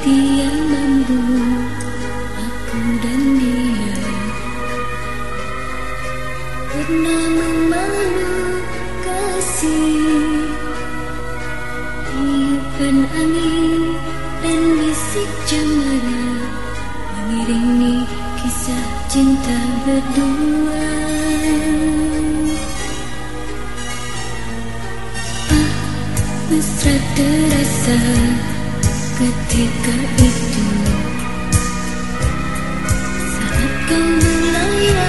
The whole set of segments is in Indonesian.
Tiang bambu Aku dan dia. Pernah memandu kasih Tiupan angin Dan bisik cemara Mengiringi kisah cinta berdua Ah, mesra terasa ketika itu Saat kau melayaniku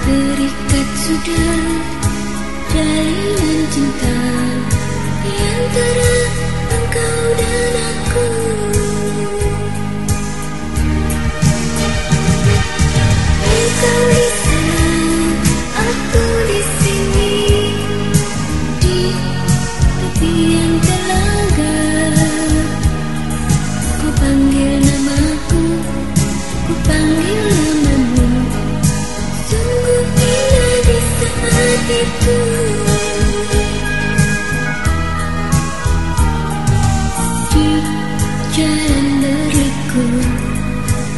Terikat sudah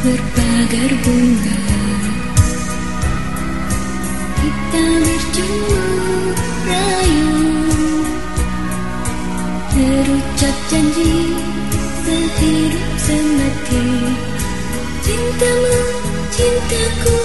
berpagar bunga. Kita berjumpa rayu. Terucap janji sehidup semati Cintamu, cintaku